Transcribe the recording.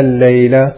الليلة